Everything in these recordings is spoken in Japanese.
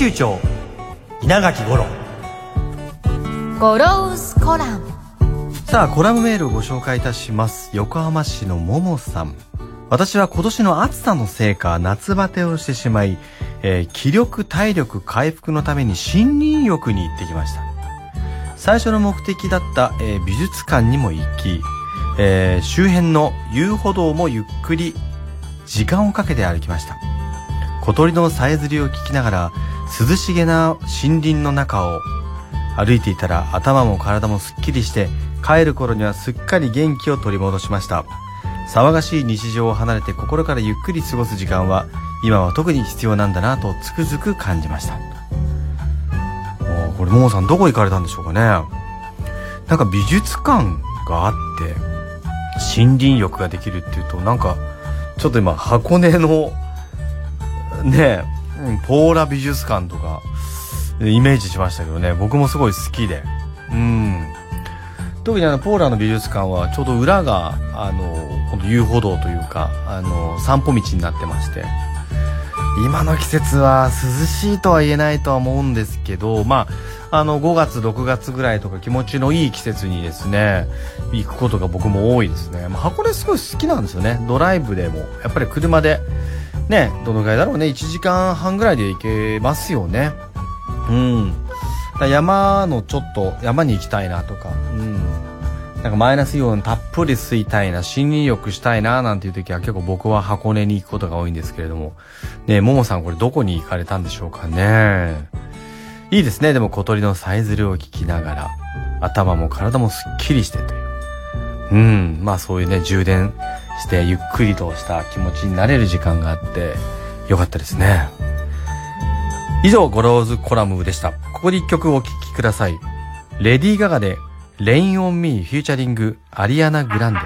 集長稲垣吾郎。ゴローズコラム。さあコラムメールをご紹介いたします。横浜市のももさん。私は今年の暑さのせいか夏バテをしてしまい、えー気力体力回復のために森林浴に行ってきました。最初の目的だった、えー美術館にも行き、えー周辺の遊歩道もゆっくり時間をかけて歩きました。小鳥のさえずりを聞きながら涼しげな森林の中を歩いていたら頭も体もすっきりして帰る頃にはすっかり元気を取り戻しました。騒がしい日常を離れて心からゆっくり過ごす時間は今は特に必要なんだなとつくづく感じました。おーこれももさんどこ行かれたんでしょうかね。なんか美術館があって森林浴ができるっていうとなんかちょっと今箱根のねえ、ポーラ美術館とかイメージしましたけどね。僕もすごい好きで。うん。特にあのポーラの美術館はちょうど裏があの遊歩道というかあの散歩道になってまして。今の季節は涼しいとは言えないとは思うんですけどまああの5月6月ぐらいとか気持ちのいい季節にですね行くことが僕も多いですね、まあ、箱根すごい好きなんですよね。ドライブでも。やっぱり車でねどのぐらいだろうね1時間半ぐらいで行けますよね。うん。だ山のちょっと山に行きたいなとか。うん。なんかマイナスイオンたっぷり吸いたいな森林浴したいななんていう時は結構僕は箱根に行くことが多いんですけれども。ねえももさんこれどこに行かれたんでしょうかね。いいですねでも小鳥のさえずりを聞きながら。頭も体もすっきりしてといううん。まあそういうね充電してゆっくりとした気持ちになれる時間があってよかったですね。以上ゴローズコラムでした。ここで一曲お聴きください。レディー・ガガで「レイン・オン・ミー」フューチャリングアリアナ・グランデ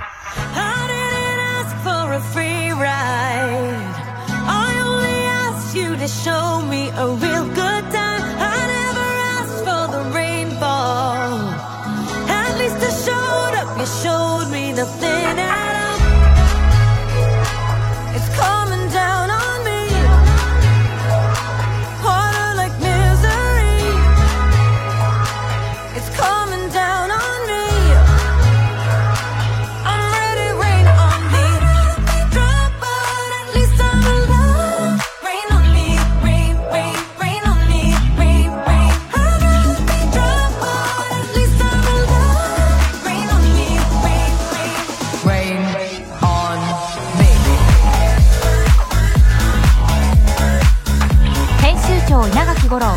稲垣五郎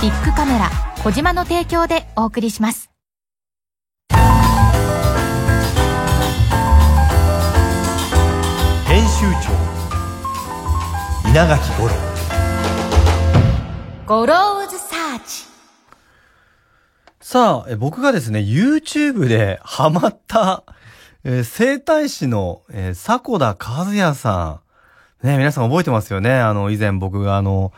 ビッグカメラ小島の提供でお送りします編集長稲垣五郎ゴローズサーチさあ、え僕がですね、YouTube でハマった、えー整体師の、えー迫田和也さん。ね、皆さん覚えてますよね？あの、以前僕があの、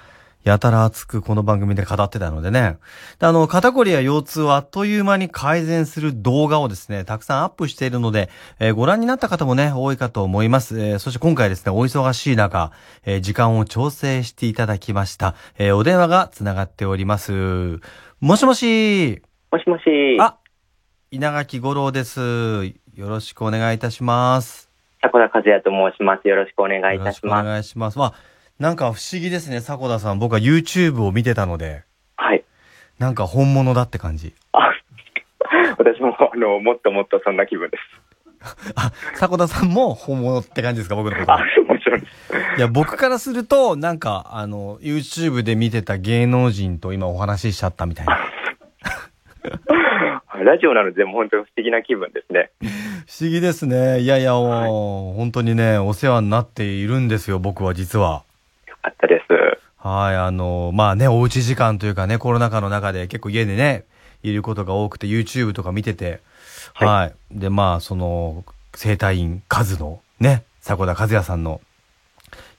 やたら熱くこの番組で語ってたのでね。であの、肩こりや腰痛をあっという間に改善する動画をですね、たくさんアップしているので、えーご覧になった方もね、多いかと思います。えーそして今回ですね、お忙しい中、えー時間を調整していただきました。えーお電話が繋がっております。もしもしもしもし。あ、稲垣五郎です。よろしくお願いいたします。迫田和也と申します。よろしくお願いいよろしくおたします。願いします。まあ、なんか不思議ですね、迫田さん。僕は YouTube を見てたので、はい。なんか本物だって感じ。あ、私も、あの、もっともっとそんな気分です。あ、迫田さんも本物って感じですか、僕のこと。あ、もちろんです。いや、僕からすると、なんか、あの、YouTube で見てた芸能人と今お話ししちゃったみたいな。ラジオなので、もう本当に不思議な気分ですね。不思議ですね。いやいや、もう、本当にね、お世話になっているんですよ、僕は実は。かったです。はい、あの、まあね、おうち時間というかね、コロナ禍の中で結構家でね、いることが多くて、YouTube とか見てて、はい。はで、まあ、その、生体院カズのね、迫田和也さんの、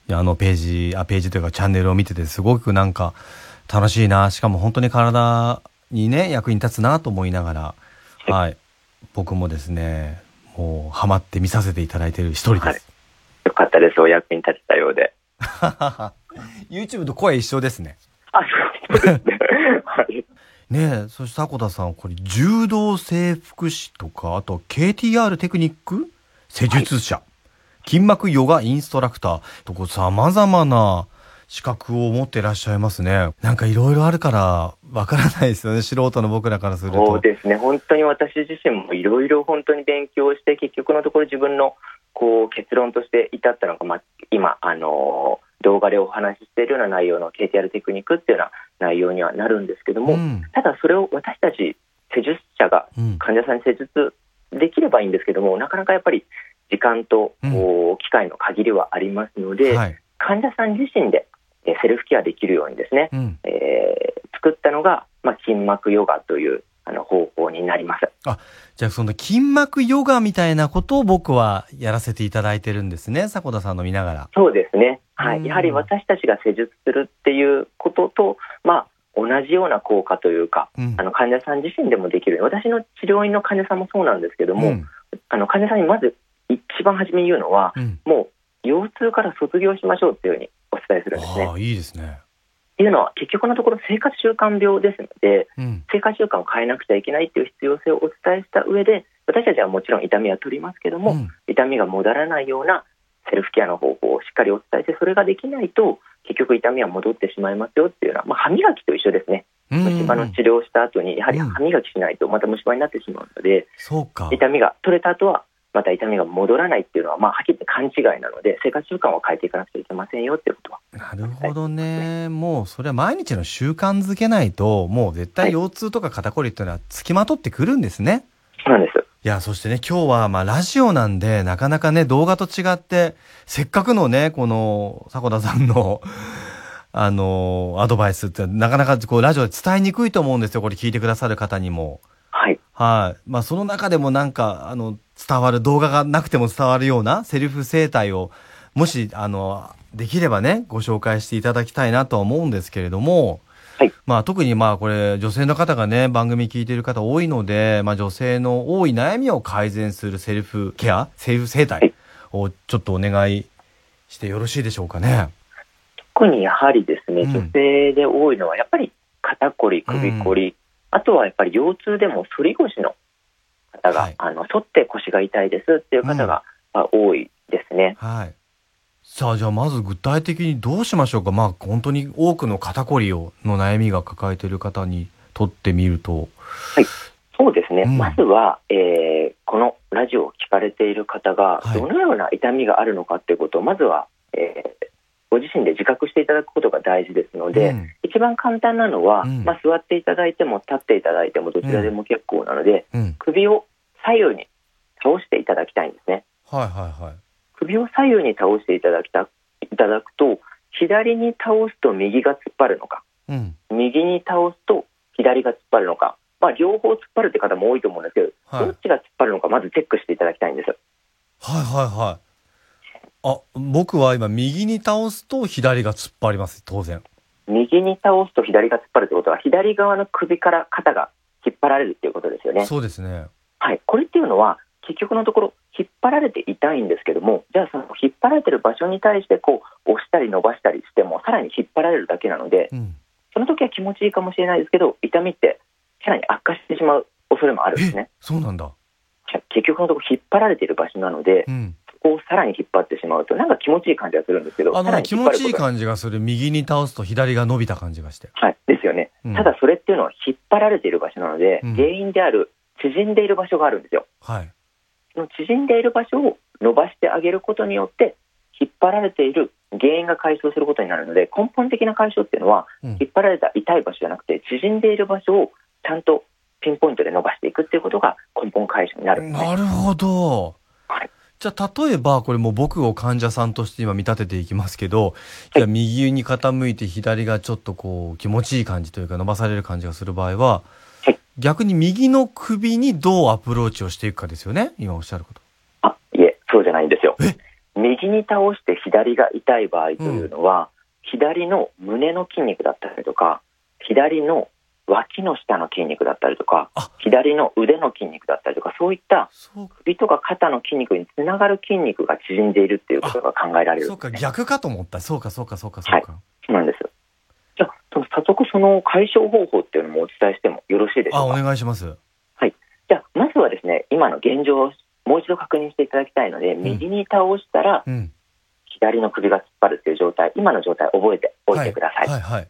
あのページ、あ、ページというかチャンネルを見てて、すごくなんか楽しいな、しかも本当に体にね、役に立つなと思いながら、はい。僕もですね、もう、ハマって見させていただいている一人です。はいよかったです。お役に立てたようで。YouTube と声一緒ですね。あ、そうですね。はい。ねえ、そして迫田さん、これ、柔道整復師とか、あと、KTR テクニック？施術者、筋膜ヨガインストラクターと、こう、様々な資格を持っていらっしゃいますね。なんかいろいろあるから、わからないですよね、素人の僕らからすると。そうですね。本当に私自身もいろいろ本当に勉強して、結局のところ自分のこう結論として至ったのが、まあ、今、あのー動画でお話ししているような内容の KTR テクニックっていうような内容にはなるんですけども、うんただそれを私たち施術者がうん。患者さんに施術できればいいんですけども、なかなかやっぱり時間とうん機会の限りはありますので、はい。患者さん自身でえーセルフケアできるようにですね、うん。えー作ったのが、まあ、筋膜ヨガというあの方法になります。じゃあ、その筋膜ヨガみたいなことを僕はやらせていただいてるんですね、迫田さんの見ながら。そうですね、はうんい、やはり私たちが施術するっていうことと、まあ、同じような効果というか、うんあの患者さん自身でもできる、私の治療院の患者さんもそうなんですけども、うんあの患者さんにまず一番初めに言うのは、うん。もう腰痛から卒業しましょうっていうふうにお伝えするんですね。ああ、いいですね。っていうのは、結局のところ生活習慣病ですので、うん。生活習慣を変えなくちゃいけないっていう必要性をお伝えした上で、私たちはもちろん痛みは取りますけども、うん痛みが戻らないようなセルフケアの方法をしっかりお伝えして、それができないと、結局痛みは戻ってしまいますよっていうのは、まあ、歯磨きと一緒ですね。うん虫歯の治療をした後に、やはり歯磨きしないとまた虫歯になってしまうので、そうか。痛みが取れた後は、また痛みが戻らないっていうのは、まあ、はっきり言って勘違いなので、生活習慣を変えていかなくちゃいけませんよっていうことは。なるほどね。もうそれは毎日の習慣づけないと、もう絶対腰痛とか肩こりっていうのは付きまとってくるんですね。そうなんです。いや、そしてね、今日はまあラジオなんで、なかなかね、動画と違って、せっかくのね、この、迫田さんの、あの、アドバイスって、なかなかこう、ラジオで伝えにくいと思うんですよ。これ聞いてくださる方にも。はい。はい。まあ、その中でもなんか、あの、伝わる、動画がなくても伝わるようなセルフ生態を、もし、あの、できればね、ご紹介していただきたいなとは思うんですけれども、はい。まあ、特にまあ、これ、女性の方がね、番組聞いてる方多いので、まあ、女性の多い悩みを改善するセルフケア、セルフ生態をちょっとお願いしてよろしいでしょうかね。特にやはりですね、うん。女性で多いのは、やっぱり肩こり、首こり、あとはやっぱり腰痛でも反り腰の方が、はいあの反って腰が痛いですっていう方が、まあ多いですね。はい。さあ、じゃあまず具体的にどうしましょうか。まあ、本当に多くの肩こりを、の悩みが抱えている方にとってみると。そうですね、うんまずは、えーこのラジオを聞かれている方がはいどのような痛みがあるのかっていうことを、まずは、えーご自身で自覚していただくことが大事ですので、うん一番簡単なのは、うんまあ、座っていただいても立っていただいてもどちらでも結構なので、うん。首を左右に倒していただきたいんですね。はいはいはい。首を左右に倒していただきたいただくと左に倒すと右が突っ張るのかうん。右に倒すと左が突っ張るのか、まあ、両方突っ張るって方も多いと思うんですけど、はいどっちが突っ張るのかまずチェックしていただきたいんです。はいはいはい。あ、僕は今右に倒すと左が突っ張ります、当然。右に倒すと左が突っ張るってことは左側の首から肩が引っ張られるっていうことですよね。そうですね。はい、これっていうのは結局のところ引っ張られて痛いんですけどもじゃあその引っ張られてる場所に対してこう押したり伸ばしたりしてもさらに引っ張られるだけなのでうん。その時は気持ちいいかもしれないですけど痛みってさらに悪化してしまう恐れもあるんですねえ、そうなんだ。結局のところ引っ張られている場所なのでうん。そこをさらに引っ張ってしまうとなんか気持ちいい感じがするんですけどあの、気持ちいい感じがする。右に倒すと左が伸びた感じがして。はい、ですよね、うんただそれっていうのは引っ張られている場所なので、うん原因である縮んでいる場所があるんですよはい。その縮んでいる場所を伸ばしてあげることによって引っ張られている原因が解消することになるので根本的な解消っていうのはうん引っ張られた痛い場所じゃなくて縮んでいる場所をちゃんとピンポイントで伸ばしていくっていうことが根本解消になるね。なるほど。はいじゃあ、例えば、これもう僕を患者さんとして今見立てていきますけど、じゃあ右に傾いて左がちょっとこう気持ちいい感じというか伸ばされる感じがする場合は、はい逆に右の首にどうアプローチをしていくかですよね。今おっしゃること。あ、いえ、そうじゃないんですよえ？右に倒して左が痛い場合というのは、左の胸の筋肉だったりとか、左の脇の下の筋肉だったりとかあ、左の腕の筋肉だったりとか、そういった首とか肩の筋肉につながる筋肉が縮んでいるっていうことが考えられるんそうか。逆かと思った。そうか、そうか、そうか、そうか。そうなんです。じゃあ、早速その解消方法っていうのもお伝えしてもよろしいでしょうか？願いします。じゃあ、まずはですね、今の現状をもう一度確認していただきたいので、右に倒したらうん。左の首が突っ張るっていう状態、今の状態覚えておいてください。はい、はい。そ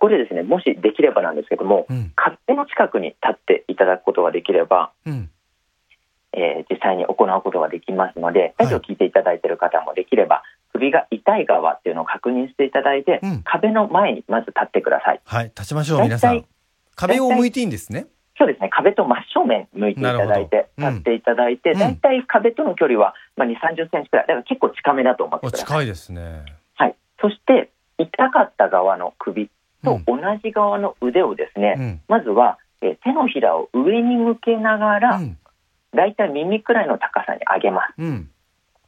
こでですね、もしできればなんですけども、うん。壁の近くに立っていただくことができれば、うん。えー実際に行うことができますので、ラジオを聞いていただいている方もできれば、首が痛い側っていうのを確認していただいて、うん壁の前にまず立ってください。はい、立ちましょう、皆さん。壁を向いていいんですね。そうですね、壁と真正面向いていただいて、立っていただいて、うん大体壁との距離は、まあ、2、30センチくらい、だから結構近めだと思っておください。近いですね。はい。そして、痛かった側の首うんと同じ側の腕をですね、うん。まずは、えー手のひらを上に向けながら、うん。だいたい耳くらいの高さに上げます。うん。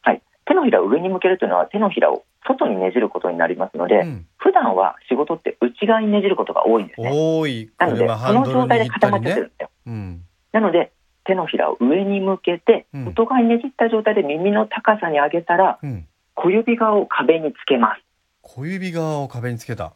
はい。手のひらを上に向けるというのは、手のひらを外にねじることになりますので、うん。普段は仕事って内側にねじることが多いんですね。なので、その状態で固まっちゃってるん。ですよ。うん。なので、手のひらを上に向けて、うん外側にねじった状態で耳の高さに上げたら、うん。小指側を壁につけます。小指側を壁につけた。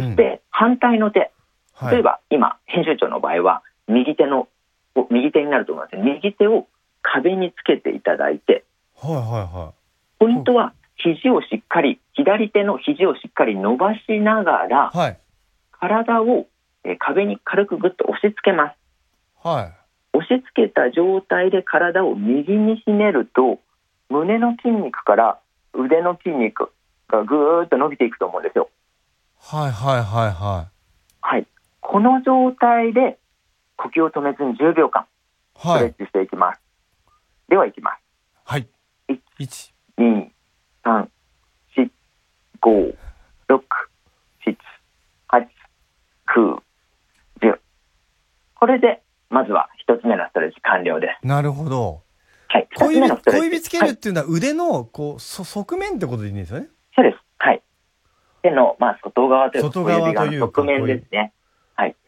そして、反対の手、はい。例えば今、編集長の場合は、右手の、お右手になると思います。右手を壁につけていただいて、はいはいはポイントは肘をしっかり、左手の肘をしっかり伸ばしながらい。、はい。体をえー壁に軽くぐっと押し付けます。はい。押し付けた状態で体を右にひねると、胸の筋肉から腕の筋肉がぐーっと伸びていくと思うんですよ。はいはいはいははい。この状態で呼吸を止めずに10秒間い。はい。ストレッチしていきます。では行きます。はい。い一。2、3、4、5、6、7、8、9、10。これで、まずは一つ目のストレッチ完了です。なるほど。はい。小指、小指つけはいるっていうのは腕の、こう、そ側面ってことでいいんですよね。手の、まあ、外側というか、小指側の側面ですね。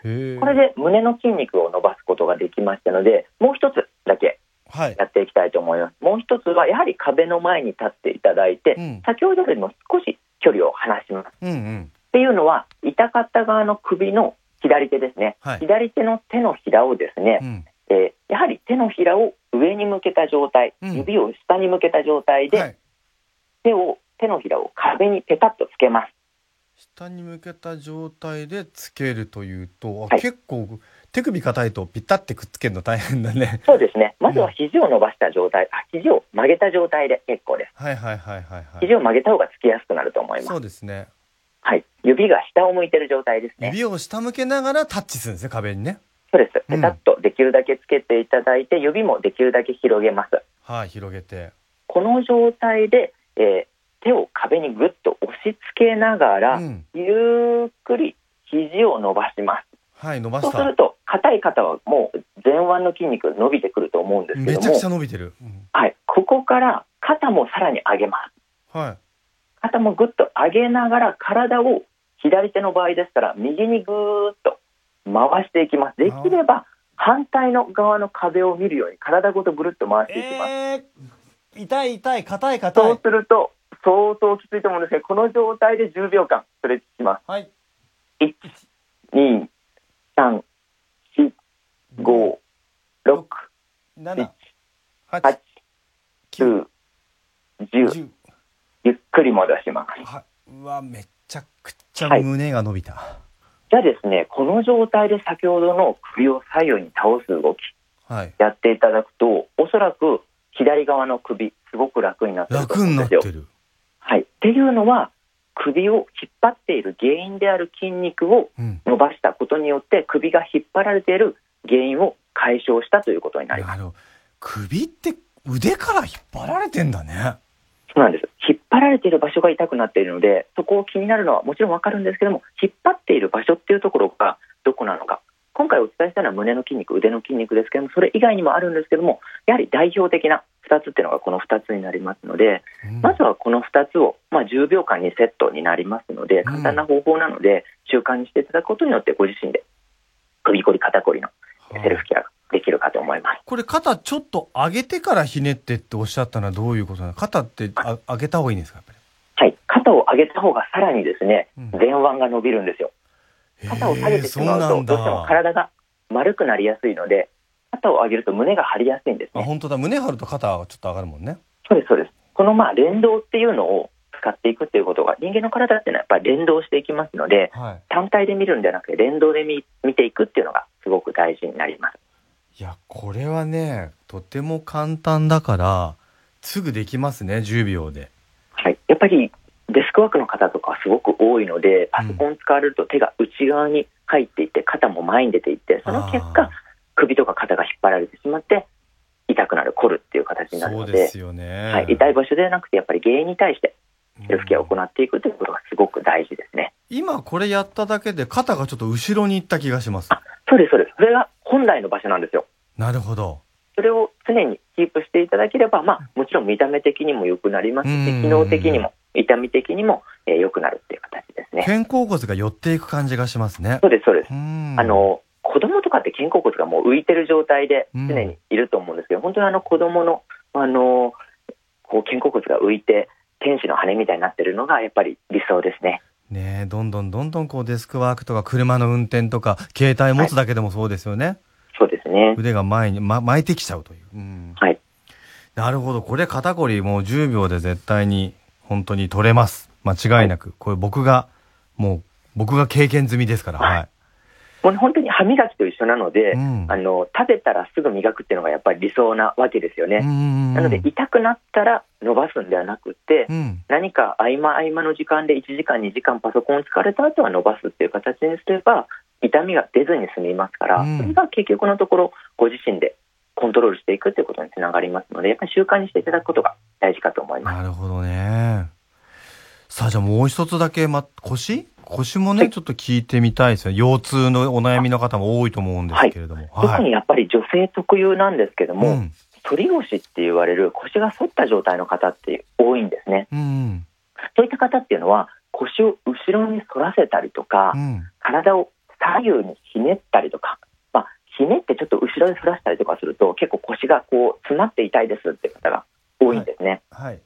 へえ。これで胸の筋肉を伸ばすことができましたので、もう一つだけはい。やっていきたいと思います。もう一つは、やはり壁の前に立っていただいて、うん先ほどよりも少し距離を離します。うんうん。っていうのは、痛かった側の首の左手ですね、はい左手の手のひらをですね、うん。えーやはり手のひらを上に向けた状態、うん指を下に向けた状態で、はい。手を手のひらを壁にペタッとつけます。下に向けた状態でつけるというと、あはい結構手首硬いとピタってくっつけるの大変だね。そうですね。まずは肘を伸ばした状態、あ肘を曲げた状態で結構です。はいはいはいはいはい。肘を曲げた方がつきやすくなると思います。そうですね。はい。指が下を向いてる状態ですね。指を下向けながらタッチするんですね、壁にね。そうです。うんペタッとできるだけつけていただいて、指もできるだけ広げます。はい、広げて。この状態で、えー手を壁にぐっと押し付けながら、うん。ゆっくり肘を伸ばします。はい、伸ばしたそうする。と、硬い方はもう前腕の筋肉伸びてくると思うんですけどもめちゃくちゃ、伸びてる。うんはい、ここから肩もさらに上げます。はい。肩もぐっと上げながら体を左手の場合でしたら右にぐーっと回していきます。できれば反対の側の壁を見るように体ごとぐるっと回していきます。えー、痛い痛い、硬いそ硬い。うすると相当きついと思うんですけど、この状態で10秒間ストレッチします。はい。1、2、3、4、5、6、7、8 8、、9、10、10。ゆっくり戻します。はいうわ、めちゃくちゃはい胸が伸びた。じゃあですね、この状態で先ほどの首を左右に倒す動き、はい。やっていただくと、おそらく左側の首、すごく楽になってると楽に思うんですよ。なってる。はい。っていうのは、首を引っ張っている原因である筋肉をうん。伸ばしたことによって、首が引っ張られている原因を解消したということになります。首って腕から引っ張られてんだね。そうなんです。引っ張られている場所が痛くなっているので、そこを気になるのはもちろんわかるんですけども、引っ張っている場所っていうところがどこなのか。今回お伝えしたのは胸の筋肉、腕の筋肉ですけども、それ以外にもあるんですけども、やはり代表的な2つっていうのがこの2つになりますので、うん。まずはこの2つを、まあ、10秒間にセットになりますので、簡単な方法なので、習慣にしていただくことによって、ご自身で首こり、肩こりのセルフケアができるかと思います。これ肩ちょっと上げてからひねってっておっしゃったのはどういうことなの？肩ってあ上げた方がいいんですか？はい、肩を上げた方がさらにですねうん、前腕が伸びるんですよ。り肩を下げてしまうと、どうしてもだ。体が丸くなりやすいので、肩を上げると胸が張りやすいんですね。あ本当だ胸張ると肩はちょっと上がるもんね。そうです、そうです。このまあ連動っていうのを使っていくっていうことが、人間の体っていうのはやっぱり連動していきますので、はい。単体で見るんじゃなくて、連動で見見ていくっていうのがすごく大事になります。いやこれはねとても簡単だからすぐできますね10秒で。はい、やっぱりデスクワークの方とかはすごく多いので、パソコン使われると手が内側に入っていって、肩も前に出ていって、その結あ果、首とか肩が引っ張られてしまって、痛くなる、凝るっていう形になるので、そうですよね。はい、痛い場所ではなくて、やっぱり原因に対してセルフケアを行うんっていくということがすごく大事ですね。今これやっただけで肩がちょっと後ろに行った気がします。あそうです、そうです。それが本来の場所なんですよ。なるほど。それを常にキープしていただければ、まあ、もちろん見た目的にも良くなりますし、うん機能的にも、痛み的にも、えー良くなるっていう形ですね。肩甲骨が寄っていく感じがしますねそ。うです、そうです。うんあの子供とかって肩甲骨がもう浮いてる状態でうん常にいると思うんですけど、本当にあの子供のあのこう肩甲骨が浮いて天使の羽みたいになってるのがやっぱり理想ですね。ねえどんどんどんどんこうデスクワークとか車の運転とか携帯持つだけでもそうですよね。そうですね。腕が前に、ま、巻いてきちゃうという。うんはい。なるほど。これ肩こりもう10秒で絶対に本当に取れます。間違いなく。これ僕が、もう僕が経験済みですから。はい。もう本当に歯磨きと一緒なので、うんあの食べたらすぐ磨くっていうのがやっぱり理想なわけですよね。うんなので痛くなったら伸ばすんではなくて、うん。何か合間合間の時間で1時間2時間パソコンを使われた後は伸ばすっていう形にすれば痛みが出ずに済みますから、うんそれが結局のところご自身でコントロールしていくっていうことにつながりますのでやっぱり習慣にしていただくことが大事かと思います。なるほどね。さあ、じゃあもう一つだけ、ま、腰？腰もね、はいちょっと聞いてみたいですね。腰痛のお悩みの方も多いと思うんですけれども。特にやっぱり女性特有なんですけども、うん。反り腰って言われる腰が反った状態の方って多いんですね。うん。そういった方っていうのは腰を後ろに反らせたりとか、うん。体を左右にひねったりとか、まあ、ひねってちょっと後ろに反らせたりとかすると結構腰がこう詰まって痛いですって方が多いんですね。はい。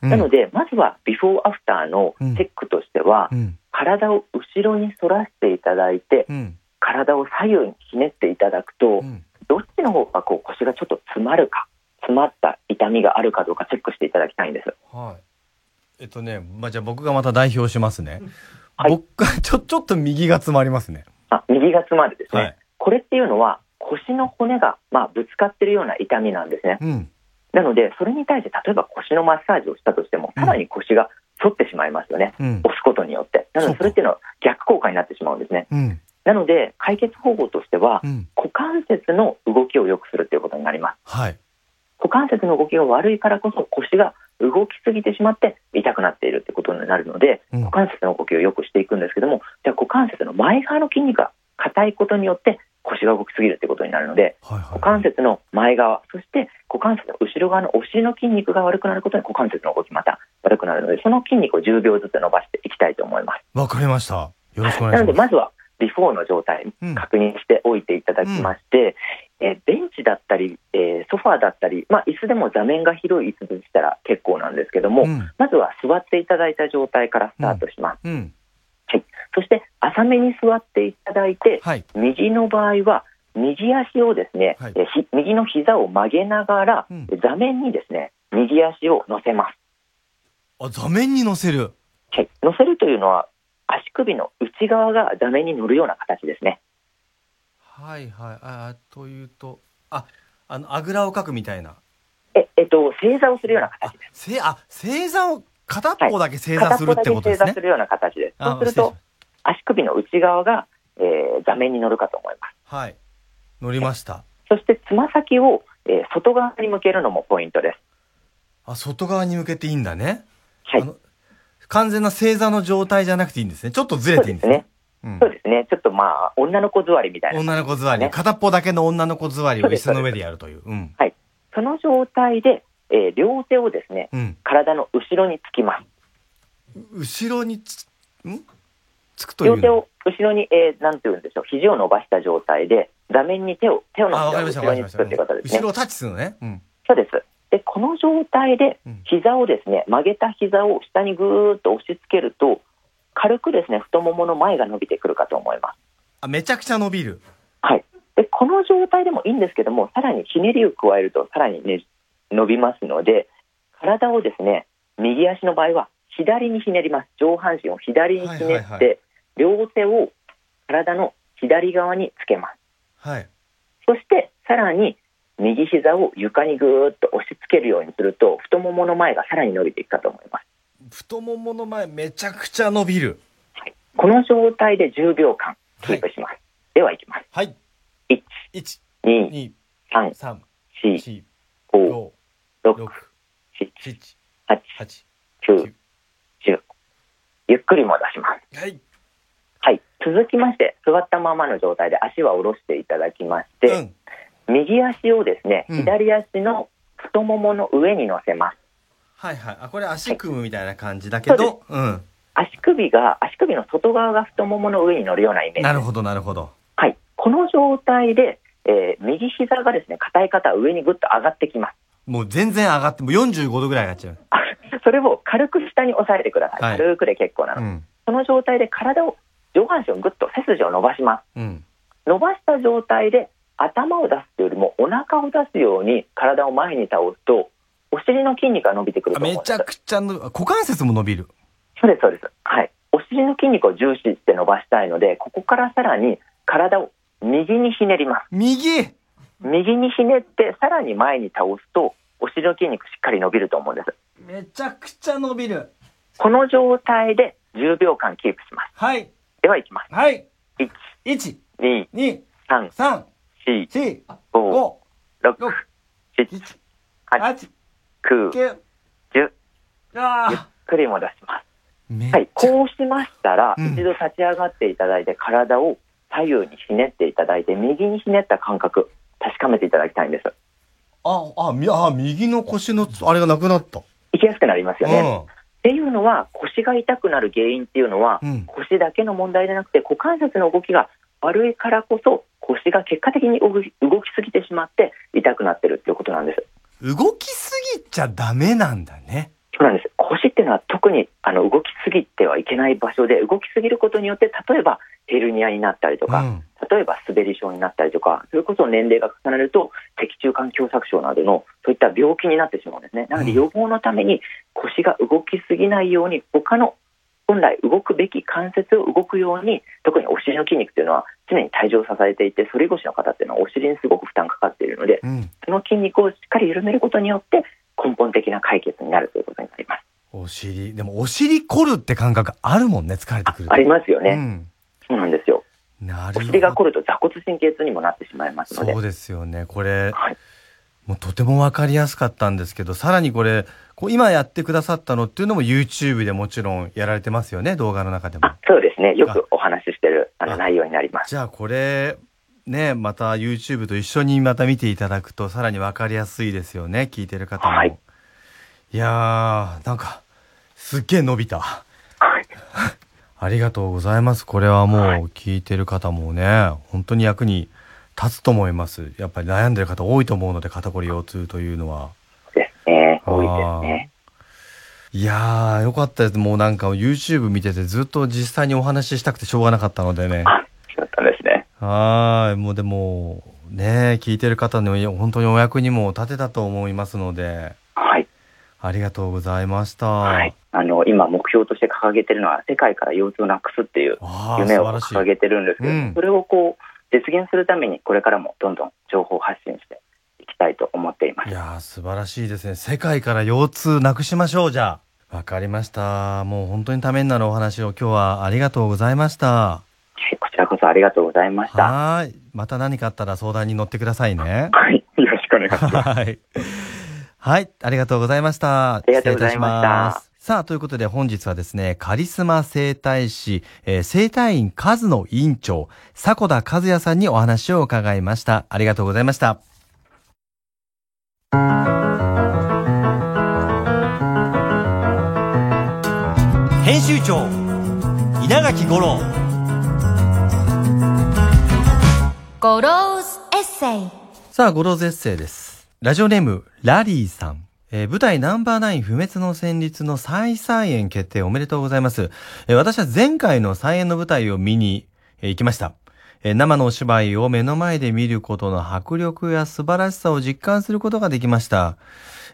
なので、まずはビフォーアフターのうんチェックとしては、うん。体を後ろに反らせていただいて、うん。体を左右にひねっていただくと、うん。どっちの方がこう腰がちょっと詰まるか、詰まった痛みがあるかどうかチェックしていただきたいんです。はい。えっとね、まあ、じゃあ僕がまた代表しますね。はい僕が ちょ、ちょっと右が詰まりますね。あ右が詰まるですね。はいこれっていうのは腰の骨が、まあ、ぶつかってるような痛みなんですね。うん。なので、それに対して例えば腰のマッサージをしたとしても、うんさらに腰が反ってしまいますよね。うん。押すことによって。なので、それっていうのは逆効果になってしまうんですね。うん。なので、解決方法としてはう、ん。股関節の動きを良くするということになります。はい。股関節の動きが悪いからこそ腰が動きすぎてしまって痛くなっているってことになるので、うん股関節の動きを良くしていくんですけども、じゃあ股関節の前側の筋肉が硬いことによって腰が動きすぎるってことになるので、はいはい。股関節の前側、そして股関節の後ろ側のお尻の筋肉が悪くなることで股関節の動きまた悪くなるので、その筋肉を10秒ずつ伸ばしていきたいと思います。わかりました。よろしくお願いなので、します。まずはビフォーの状態うん確認しておいていただきまして、えーベンチだったり、えーソファーだったり、まあ、椅子でも座面が広い椅子でしたら結構なんですけども、うん。まずは座っていただいた状態からスタートします。うん。そして、浅めに座っていただいて、はい。右の場合は、右足をですね、はいえーひ右の膝を曲げながら、うん座面にですね、右足を乗せます。あ、座面に乗せる。はい、乗せるというのは、足首の内側が座面に乗るような形ですね。はいはい。あ、というと、あ、あの、あぐらをかくみたいな。え、えっと、正座をするような形です。せ、あ、正座を、片っぽだけ正座するってことですね片っぽだけ正座す。るような形です。あそうすると、足首の内側が、えー座面に乗るかと思います。はい。乗りました。そして、つま先を、ええー外側に向けるのもポイントです。あ、外側に向けていいんだね。はい完全な正座の状態じゃなくていいんですね。ちょっとずれていいんですね。うんそうですね。ちょっとまあ、女の子座りみたいな。女の子座り、ね片っぽだけの女の子座りを椅子の上でやるという。うん。はい。その状態で、えー両手をですね、うん。体の後ろにつきます。後ろにつ、ん？つくというの？両手を後ろに、えー、なんて言うんでしょう、肘を伸ばした状態で、座面に手を、手をのあ、わひらをかりました、後ろにつ。くっていうことですね後ろ。をタッチするのね。うん。そうです。で、この状態でうん、膝をですね、曲げた膝を下にぐーっと押し付けると、軽くですね、太ももの前が伸びてくるかと思います。あ、めちゃくちゃ伸びる。はい。で、この状態でもいいんですけども、さらにひねりを加えると、さらにね、伸びますので、体をですね、右足の場合は、左にひねります。上半身を左にひねって、はいはいはい両手を体の左側につけます。はい。そして、さらに、右膝を床にぐーっと押し付けるようにすると、太ももの前がさらに伸びていくかと思います。太ももの前めちゃくちゃ伸びる。はい、この状態で10秒間キープします。では、いきます。はい。1、1、2、2、3、3、4、4、5、5、6、6、7、7、8、8、9、10。ゆっくり戻します。はい。はい。続きまして、座ったままの状態で足は下ろしていただきまして、うん。右足をですね、うん左足の太ももの上に乗せます。はいはい。あ、これ足組むみたいな感じだけど、うん。足首が、足首の外側が太ももの上に乗るようなイメージなるほどなるほど。はい。この状態で、えー右膝がですね、硬い方は上にぐっと上がってきます。もう全然上がって、もう45度ぐらい上がっちゃう。あそれを軽く下に押さえてください。はい軽くで結構なの。うん。その状態で体を、上半身をぐっと背筋を伸ばします。うん。伸ばした状態で頭を出すというよりもお腹を出すように体を前に倒すと、お尻の筋肉が伸びてくると思うんです。ちゃくちゃの、股関節も伸びる。そうです、そうです。はい。お尻の筋肉を重視して伸ばしたいので、ここからさらに体を右にひねります。右右にひねって、さらに前に倒すと、お尻の筋肉しっかり伸びると思うんです。めちゃくちゃ伸びる。この状態で10秒間キープします。はい。では、いきます。はい。1、1、2、2、3、3、4、4、5、5、6、6、7、1、8、8、9、9、10、ゆっあくり戻します。はい、こうしましたら、うん一度立ち上がっていただいて、体を左右にひねっていただいて、右にひねった感覚、確かめていただきたいんです。あ、あ、みあ、右の腰の、あれがなくなった。行きやすくなりますよね。っていうのは、腰が痛くなる原因っていうのは、うん腰だけの問題でなくて、股関節の動きが悪いからこそ、腰が結果的に動き動きすぎてしまって、痛くなってるっていうことなんです。うん。動きすぎちゃダメなんだね。そうなんです。腰っていうのは特にあの動きすぎてはいけない場所で、動きすぎることによって、例えばヘルニアになったりとか、うん例えば滑り症になったりとか、それこそ年齢が重ねると、脊柱管狭窄症などのそういった病気になってしまうんですね。なのでうん予防のために腰が動きすぎないように、他の本来動くべき関節を動くように、特にお尻の筋肉というのは常に体重を支えていて、反り腰の方っていうのはお尻にすごく負担かかっているので、うん。その筋肉をしっかり緩めることによって根本的な解決になるということになります。お尻、でもお尻凝るって感覚あるもんね、疲れてくると。ありますよね。うん。そうなんですよ。なるほど。お尻が凝ると座骨神経痛にもなってしまいますので。そうですよね。これ、はい。もうとてもわかりやすかったんですけど、さらにこれ、こう今やってくださったのっていうのも YouTube でもちろんやられてますよね、動画の中でもあ。そうですね。よくお話ししてるあのあ内容になります。じゃあこれ、ね、また YouTube と一緒にまた見ていただくとさらにわかりやすいですよね、聞いてる方も。はいいやー、なんか、すっげえ伸びた。はい。ありがとうございます。これはもう聞いてる方もね、本当に役に立つと思います。やっぱり悩んでる方多いと思うので、肩こり腰痛というのは。ですね。多いですね。いやー、よかったです。もうなんか YouTube 見ててずっと実際にお話ししたくてしょうがなかったのでね。あ、そうだったんですね。はーい。もうでも、ね聞いてる方の本当にお役にも立てたと思いますので、はい。ありがとうございました。はい。あの、今目標として掲げてるのは、世界から腰痛をなくすっていう夢を掲げてるんですけど、うんそれをこう、実現するために、これからもどんどん情報発信していきたいと思っています。いやー、素晴らしいですね。世界から腰痛なくしましょう、じゃあ。わかりました。もう本当にためになるお話を今日はありがとうございました。はい。こちらこそありがとうございました。はーい。また何かあったら相談に乗ってくださいね。はい。よろしくお願いします。はい。はい、ありがとうございました。ありがとうございましたさあ、ということで本日はですね、カリスマ整体師、えー整体院カズの院長、迫田和也さんにお話を伺いました。ありがとうございました。編集長稲垣吾郎ゴローズエッセイさあ、ゴローズエッセイです。ラジオネーム、ラリーさん。えー舞台ナンバーナイン不滅の旋律の再再演決定おめでとうございます。えー私は前回の再演の舞台を見に、えー行きました。え生のお芝居を目の前で見ることの迫力や素晴らしさを実感することができました。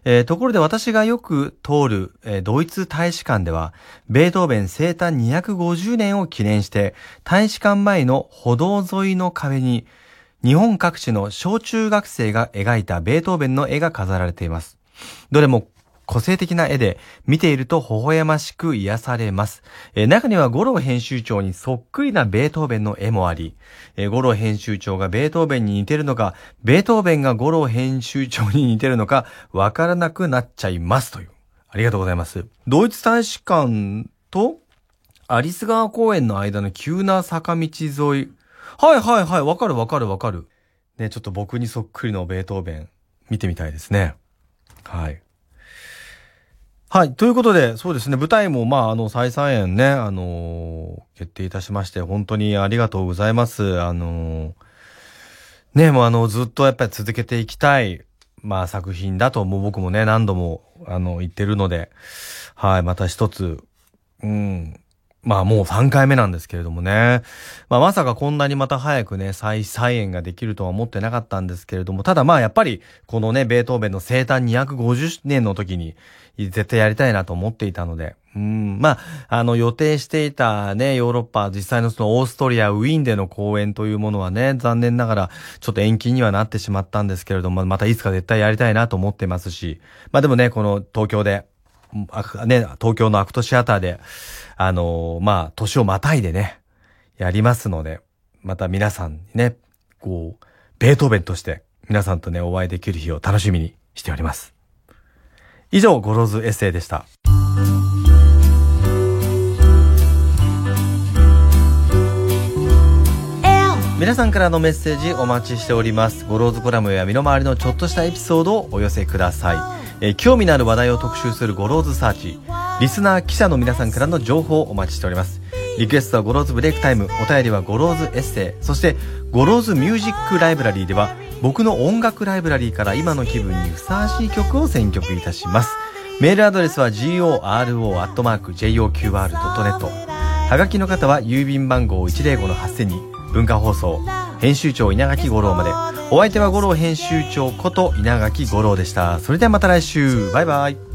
えーところで私がよく通る、えードイツ大使館では、ベートーベン生誕250年を記念して、大使館前の歩道沿いの壁に、日本各地の小中学生が描いたベートーベンの絵が飾られています。どれも個性的な絵で見ていると微笑ましく癒されます。えー中には五郎編集長にそっくりなベートーベンの絵もあり、えー五郎編集長がベートーベンに似てるのか、ベートーベンが五郎編集長に似てるのか、わからなくなっちゃいますという。ありがとうございます。ドイツ大使館とアリス川公園の間の急な坂道沿い。はいはいはい、わかるわかるわかる。ね、ちょっと僕にそっくりのベートーベン見てみたいですね。はい。はい。ということで、そうですね、舞台も、まあ、あの、再三演ね、あのー決定いたしまして、本当にありがとうございます。あのーね、もうあの、ずっとやっぱり続けていきたい、まあ、作品だと、もう僕もね、何度も、あの、言ってるので、はい、また一つ、うん、まあもう3回目なんですけれどもね。まあまさかこんなにまた早くね、再再演ができるとは思ってなかったんですけれども、ただまあやっぱりこのね、ベートーベンの生誕250年の時に絶対やりたいなと思っていたので、うん、まあ、あの予定していたね、ヨーロッパ、実際のそのオーストリア、ウィーンでの公演というものはね、残念ながらちょっと延期にはなってしまったんですけれども、またいつか絶対やりたいなと思ってますし、まあでもね、この東京で、ね、東京のアクトシアターで、あのーまあ、年をまたいでね、やりますので、また皆さんにね、こう、ベートーベンとして皆さんとね、お会いできる日を楽しみにしております。以上、ゴローズエッセイでした。皆さんからのメッセージお待ちしております。ゴローズコラムや身の回りのちょっとしたエピソードをお寄せください。えー興味のある話題を特集するゴローズサーチ。リスナー記者の皆さんからの情報をお待ちしております。リクエストはゴローズブレイクタイム、お便りはゴローズエッセイ、そしてゴローズミュージックライブラリーでは僕の音楽ライブラリーから今の気分にふさわしい曲を選曲いたします。メールアドレスは goro.joqr.net はがきの方は郵便番号105-8000に。文化放送編集長稲垣吾郎まで。お相手は五郎編集長こと稲垣吾郎でした。それではまた来週。バイバイ。